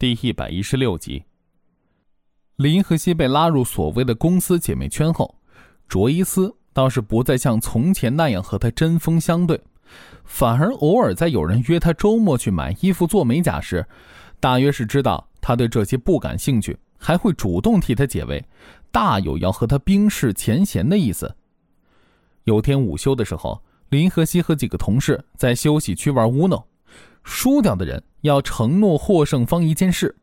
第一百一十六集。林和熙被拉入所谓的公司姐妹圈后，卓伊斯倒是不再像从前那样和她针锋相对，反而偶尔在有人约她周末去买衣服做美甲时，大约是知道她对这些不感兴趣，还会主动替她解围，大有要和她冰释前嫌的意思。有天午休的时候，林和熙和几个同事在休息区玩 Uno，输掉的人要承诺获胜方一件事。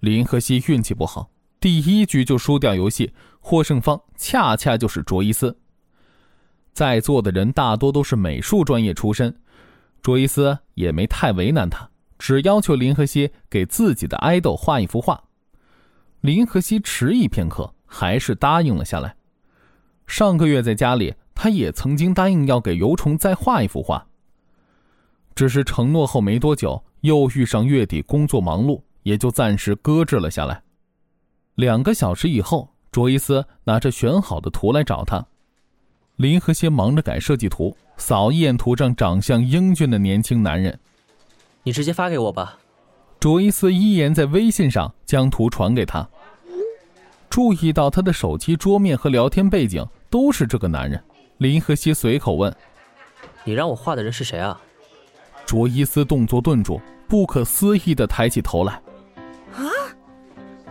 林和熙运气不好。第一局就输掉游戏，获胜方恰恰就是卓伊斯。在座的人大多都是美术专业出身，卓伊斯也没太为难他，只要求林和熙给自己的爱豆画一幅画。林和熙迟疑片刻，还是答应了下来。上个月在家里，他也曾经答应要给尤虫再画一幅画，只是承诺后没多久，又遇上月底工作忙碌，也就暂时搁置了下来。两个小时以后，卓伊斯拿着选好的图来找他。林和谐忙着改设计图，扫一眼图上长相英俊的年轻男人。你直接发给我吧。卓伊斯依言在微信上将图传给他。注意到他的手机桌面和聊天背景都是这个男人，林和熙随口问：“你让我画的人是谁啊？”卓伊斯动作顿住，不可思议的抬起头来。啊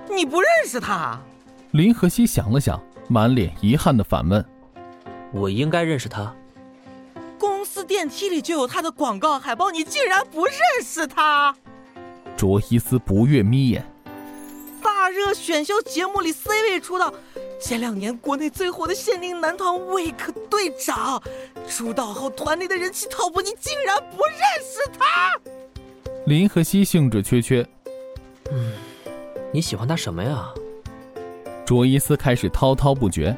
你不认识他？林和熙想了想，满脸遗憾的反问：“我应该认识他？公司电梯里就有他的广告海报，你竟然不认识他？”卓伊斯不悦眯眼：“大热选秀节目里 C 位出道，前两年国内最火的限定男团 Week 队长，出道后团内的人气 TOP，你竟然不认识他？”林和熙兴致缺缺：“嗯。”你喜欢他什么呀？卓伊斯开始滔滔不绝。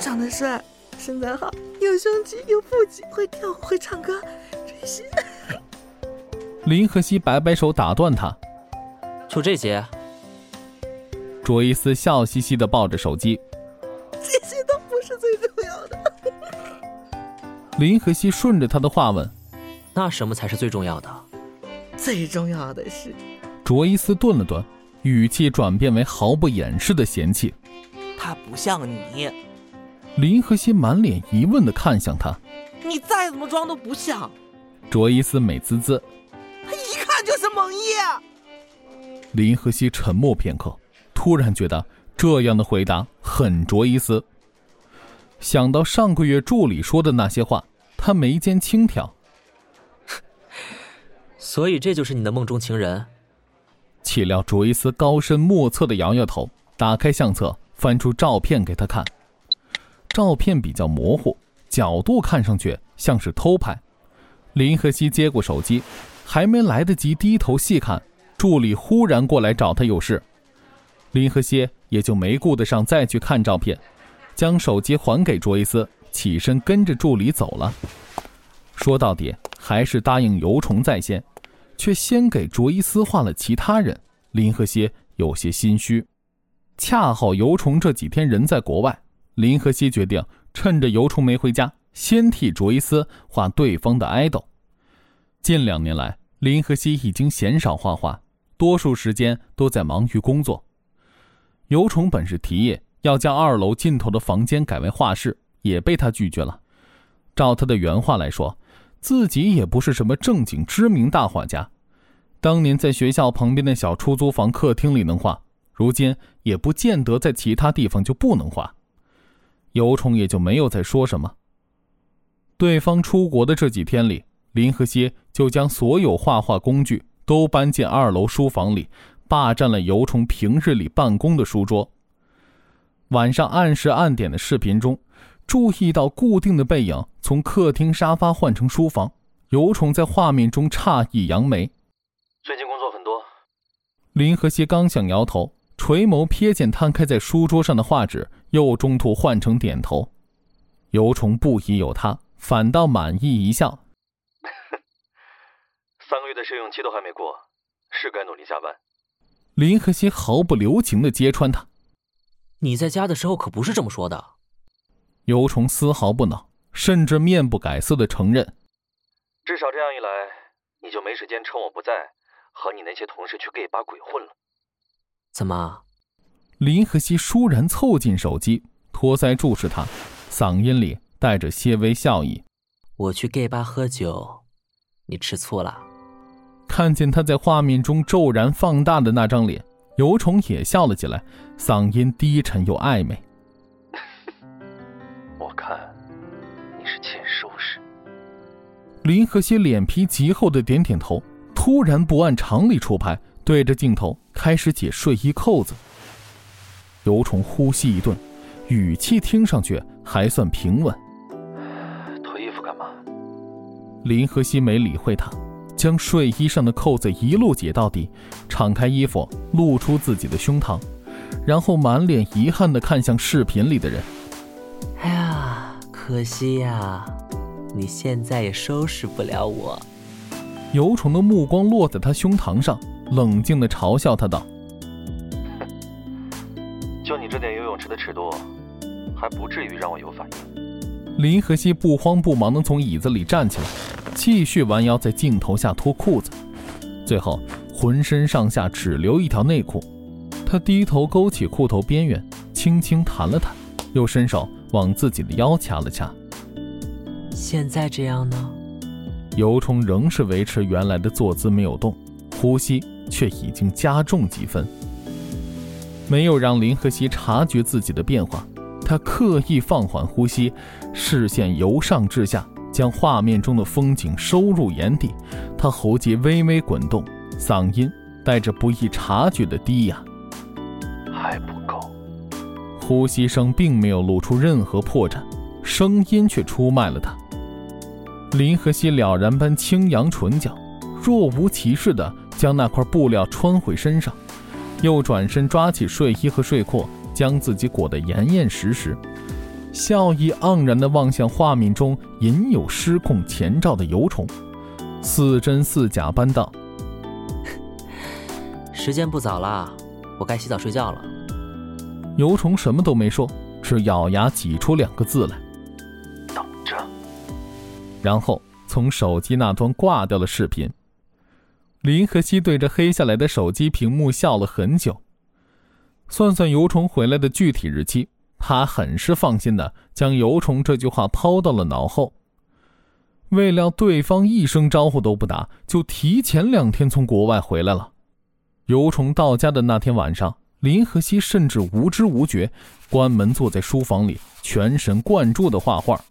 长得帅，身材好，有胸肌，有腹肌，会跳舞，会唱歌，这些。林和熙摆摆手打断他：“就这些？”卓伊斯笑嘻嘻的抱着手机：“这些都不是最重要的。”林和熙顺着他的话问：“那什么才是最重要的？”最重要的是……卓伊斯顿了顿。语气转变为毫不掩饰的嫌弃，他不像你。林和熙满脸疑问的看向他，你再怎么装都不像。卓伊斯美滋滋，他一看就是蒙毅。林和熙沉默片刻，突然觉得这样的回答很卓伊斯。想到上个月助理说的那些话，他眉间轻挑。所以这就是你的梦中情人。岂料卓伊斯高深莫测的摇摇头，打开相册，翻出照片给他看。照片比较模糊，角度看上去像是偷拍。林和熙接过手机，还没来得及低头细看，助理忽然过来找他有事。林和熙也就没顾得上再去看照片，将手机还给卓伊斯，起身跟着助理走了。说到底，还是答应游虫在先。却先给卓伊斯画了其他人，林和熙有些心虚。恰好尤虫这几天人在国外，林和熙决定趁着尤虫没回家，先替卓伊斯画对方的爱豆。近两年来，林和熙已经鲜少画画，多数时间都在忙于工作。尤虫本是提议要将二楼尽头的房间改为画室，也被他拒绝了。照他的原话来说。自己也不是什么正经知名大画家，当年在学校旁边的小出租房客厅里能画，如今也不见得在其他地方就不能画。尤虫也就没有再说什么。对方出国的这几天里，林和歇就将所有画画工具都搬进二楼书房里，霸占了尤虫平日里办公的书桌。晚上按时按点的视频中。注意到固定的背影从客厅沙发换成书房，尤虫在画面中诧异扬眉。最近工作很多。林和熙刚想摇头，垂眸瞥见摊开在书桌上的画纸，又中途换成点头。尤虫不疑有他，反倒满意一笑。三个月的试用期都还没过，是该努力加班。林和熙毫不留情的揭穿他：“你在家的时候可不是这么说的。”尤虫丝毫不恼，甚至面不改色的承认：“至少这样一来，你就没时间趁我不在，和你那些同事去 gay 吧鬼混了。怎么？林和熙倏然凑近手机，托腮注视他，嗓音里带着些微笑意：“我去 gay 吧喝酒，你吃醋了？”看见他在画面中骤然放大的那张脸，尤虫也笑了起来，嗓音低沉又暧昧：“ 我看你是欠收拾。”林和熙脸皮极厚的点点头，突然不按常理出牌，对着镜头开始解睡衣扣子。尤虫呼吸一顿，语气听上去还算平稳：“脱衣服干嘛？”林和熙没理会他，将睡衣上的扣子一路解到底，敞开衣服露出自己的胸膛，然后满脸遗憾地看向视频里的人：“哎呀，可惜呀。”你现在也收拾不了我。尤虫的目光落在他胸膛上，冷静地嘲笑他道：“就你这点游泳池的尺度，还不至于让我有反应。”林和熙不慌不忙地从椅子里站起来，继续弯腰在镜头下脱裤子，最后浑身上下只留一条内裤。他低头勾起裤头边缘，轻轻弹了弹，又伸手往自己的腰掐了掐。现在这样呢？尤虫仍是维持原来的坐姿没有动，呼吸却已经加重几分。没有让林和熙察觉自己的变化，他刻意放缓呼吸，视线由上至下将画面中的风景收入眼底。他喉结微微滚动，嗓音带着不易察觉的低哑：“还不够。”呼吸声并没有露出任何破绽，声音却出卖了他。林和熙了然般轻扬唇角，若无其事地将那块布料穿回身上，又转身抓起睡衣和睡裤，将自己裹得严严实实，笑意盎然地望向画面中隐有失控前兆的油虫，似真似假般道：“ 时间不早了，我该洗澡睡觉了。”油虫什么都没说，只咬牙挤出两个字来。等着然后从手机那端挂掉了视频。林和熙对着黑下来的手机屏幕笑了很久，算算油虫回来的具体日期，他很是放心的将油虫这句话抛到了脑后。未料对方一声招呼都不打，就提前两天从国外回来了。油虫到家的那天晚上，林和熙甚至无知无觉，关门坐在书房里，全神贯注的画画。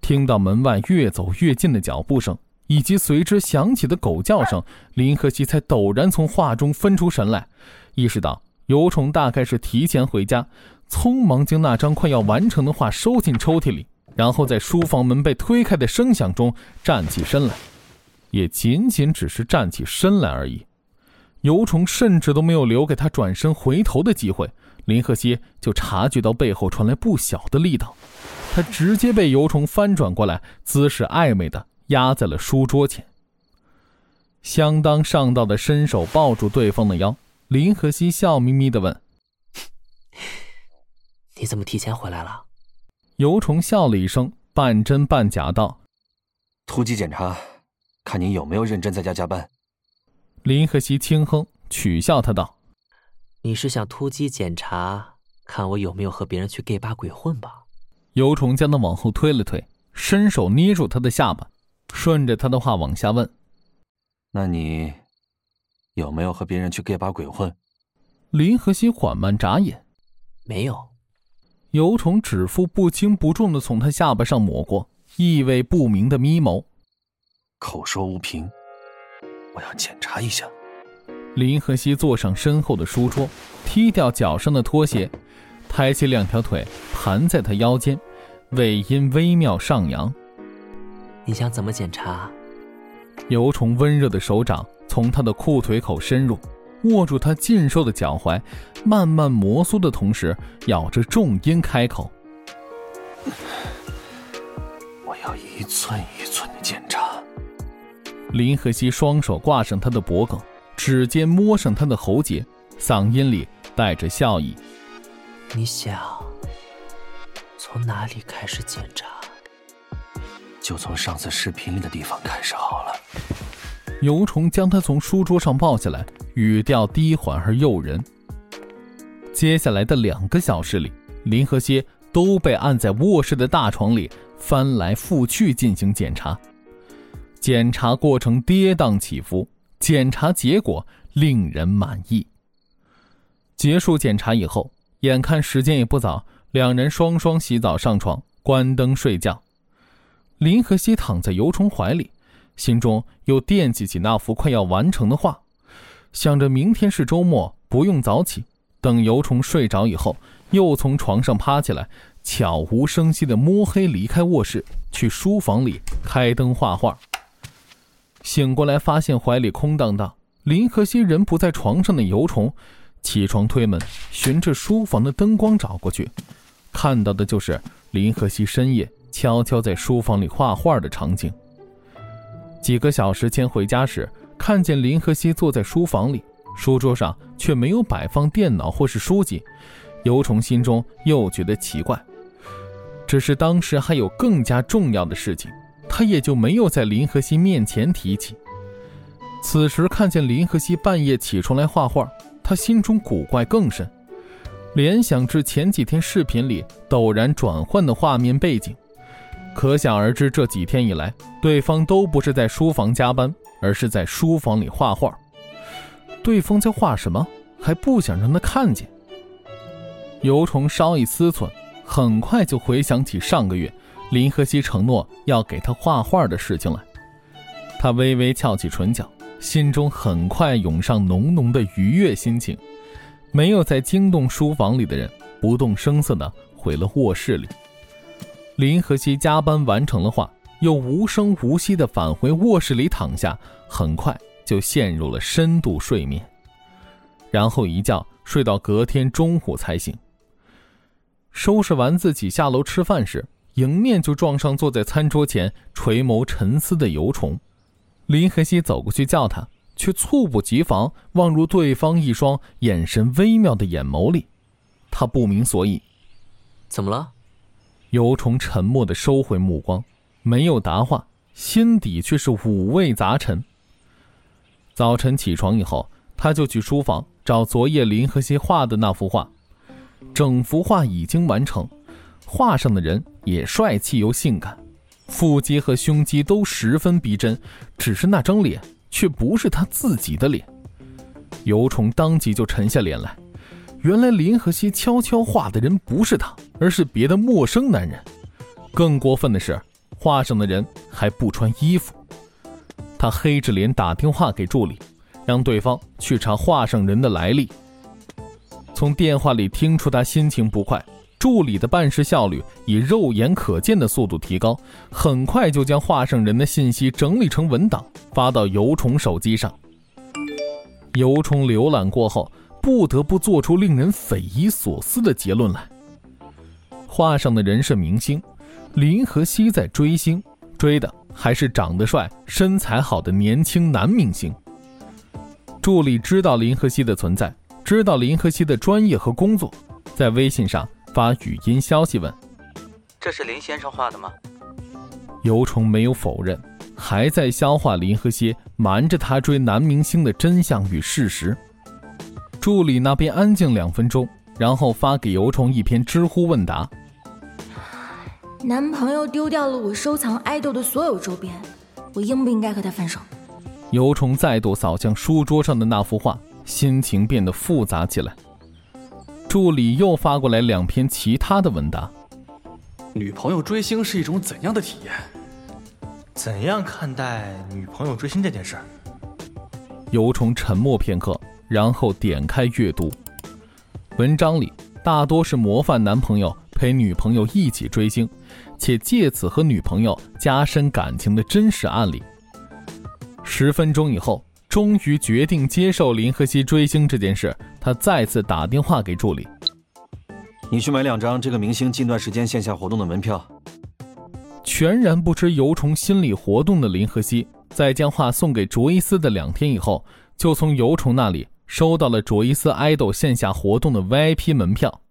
听到门外越走越近的脚步声，以及随之响起的狗叫声，林和熙才陡然从画中分出神来，意识到尤虫大概是提前回家，匆忙将那张快要完成的画收进抽屉里，然后在书房门被推开的声响中站起身来，也仅仅只是站起身来而已。尤虫甚至都没有留给他转身回头的机会，林鹤熙就察觉到背后传来不小的力道。他直接被油虫翻转过来，姿势暧昧的压在了书桌前。相当上道的伸手抱住对方的腰，林和熙笑眯眯的问：“ 你怎么提前回来了？”尤虫笑了一声，半真半假道：“突击检查，看你有没有认真在家加班。”林和熙轻哼，取笑他道：“你是想突击检查，看我有没有和别人去 gay 吧鬼混吧？”尤虫将他往后推了推，伸手捏住他的下巴，顺着他的话往下问：“那你有没有和别人去 gay 吧鬼混？”林和熙缓慢眨眼：“没有。”有虫指腹不轻不重的从他下巴上抹过，意味不明的眯眸：“口说无凭，我要检查一下。”林和熙坐上身后的书桌，踢掉脚上的拖鞋。抬起两条腿，盘在他腰间，尾音微妙上扬。你想怎么检查？尤虫温热的手掌从他的裤腿口深入，握住他劲瘦的脚踝，慢慢摩挲的同时，咬着重音开口：“ 我要一寸一寸的检查。”林和熙双手挂上他的脖颈，指尖摸上他的喉结，嗓音里带着笑意。你想从哪里开始检查？就从上次视频里的地方开始好了。尤虫将他从书桌上抱下来，语调低缓而诱人。接下来的两个小时里，林和熙都被按在卧室的大床里翻来覆去进行检查。检查过程跌宕起伏，检查结果令人满意。结束检查以后，眼看时间也不早，两人双双洗澡上床，关灯睡觉。林和熙躺在尤虫怀里，心中又惦记起那幅快要完成的画，想着明天是周末，不用早起。等尤虫睡着以后，又从床上爬起来，悄无声息地摸黑离开卧室，去书房里开灯画画。醒过来，发现怀里空荡荡，林和熙人不在床上的尤虫，起床推门，循着书房的灯光找过去，看到的就是林和熙深夜悄悄在书房里画画的场景。几个小时前回家时，看见林和熙坐在书房里。书桌上却没有摆放电脑或是书籍，尤虫心中又觉得奇怪。只是当时还有更加重要的事情，他也就没有在林和熙面前提起。此时看见林和熙半夜起床来画画，他心中古怪更甚，联想至前几天视频里陡然转换的画面背景，可想而知这几天以来，对方都不是在书房加班，而是在书房里画画。对方在画什么？还不想让他看见。尤虫稍一思忖，很快就回想起上个月林和熙承诺要给他画画的事情来。他微微翘起唇角，心中很快涌上浓浓的愉悦心情，没有再惊动书房里的人，不动声色地回了卧室里。林和熙加班完成了画，又无声无息地返回卧室里躺下，很快。就陷入了深度睡眠，然后一觉睡到隔天中午才醒。收拾完自己下楼吃饭时，迎面就撞上坐在餐桌前垂眸沉思的尤虫。林和熙走过去叫他，却猝不及防望入对方一双眼神微妙的眼眸里，他不明所以。怎么了？尤虫沉默地收回目光，没有答话，心底却是五味杂陈。早晨起床以后，他就去书房找昨夜林和熙画的那幅画。整幅画已经完成，画上的人也帅气又性感，腹肌和胸肌都十分逼真，只是那张脸却不是他自己的脸。尤虫当即就沉下脸来，原来林和熙悄悄画的人不是他，而是别的陌生男人。更过分的是，画上的人还不穿衣服。他黑着脸打电话给助理，让对方去查画上人的来历。从电话里听出他心情不快，助理的办事效率以肉眼可见的速度提高，很快就将画上人的信息整理成文档发到尤虫手机上。尤虫浏览过后，不得不做出令人匪夷所思的结论来：画上的人是明星，林和熙在追星，追的。还是长得帅、身材好的年轻男明星。助理知道林和熙的存在，知道林和熙的专业和工作，在微信上发语音消息问：“这是林先生画的吗？”尤虫没有否认，还在消化林和熙瞒着他追男明星的真相与事实。助理那边安静两分钟，然后发给尤虫一篇知乎问答。男朋友丢掉了我收藏爱豆的所有周边，我应不应该和他分手？尤虫再度扫向书桌上的那幅画，心情变得复杂起来。助理又发过来两篇其他的问答。女朋友追星是一种怎样的体验？怎样看待女朋友追星这件事？尤虫沉默片刻，然后点开阅读。文章里大多是模范男朋友。陪女朋友一起追星，且借此和女朋友加深感情的真实案例。十分钟以后，终于决定接受林和熙追星这件事。他再次打电话给助理：“你去买两张这个明星近段时间线下活动的门票。”全然不知尤虫心理活动的林和熙，在将画送给卓伊斯的两天以后，就从尤虫那里收到了卓伊斯爱豆线下活动的 VIP 门票。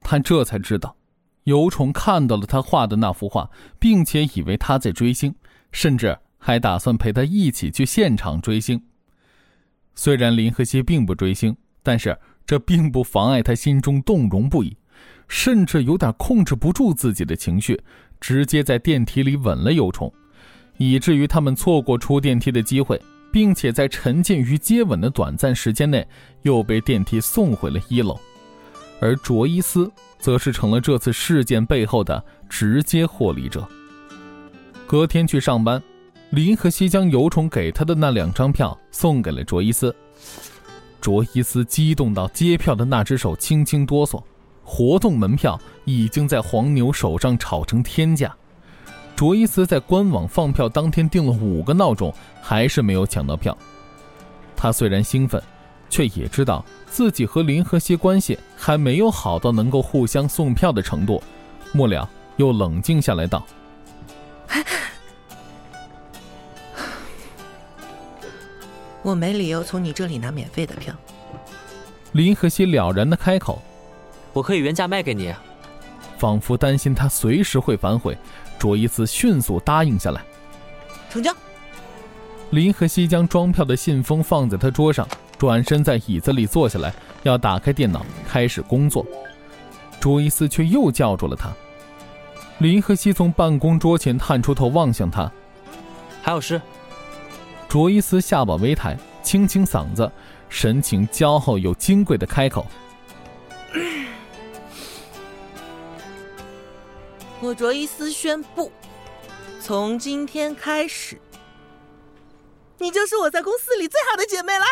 他这才知道。尤虫看到了他画的那幅画，并且以为他在追星，甚至还打算陪他一起去现场追星。虽然林和熙并不追星，但是这并不妨碍他心中动容不已，甚至有点控制不住自己的情绪，直接在电梯里吻了尤虫，以至于他们错过出电梯的机会，并且在沉浸于接吻的短暂时间内，又被电梯送回了一楼。而卓伊斯则是成了这次事件背后的直接获利者。隔天去上班，林和熙将尤虫给他的那两张票送给了卓伊斯。卓伊斯激动到接票的那只手轻轻哆嗦，活动门票已经在黄牛手上炒成天价。卓伊斯在官网放票当天订了五个闹钟，还是没有抢到票。他虽然兴奋，却也知道。自己和林和熙关系还没有好到能够互相送票的程度，末了又冷静下来道：“ 我没理由从你这里拿免费的票。”林和熙了然的开口：“我可以原价卖给你。”仿佛担心他随时会反悔，卓伊斯迅速答应下来：“成交。”林和熙将装票的信封放在他桌上。转身在椅子里坐下来，要打开电脑开始工作，卓伊斯却又叫住了他。林和熙从办公桌前探出头望向他，还有事。卓伊斯下巴微抬，清清嗓子，神情骄傲又金贵的开口：“我卓伊斯宣布，从今天开始，你就是我在公司里最好的姐妹了。”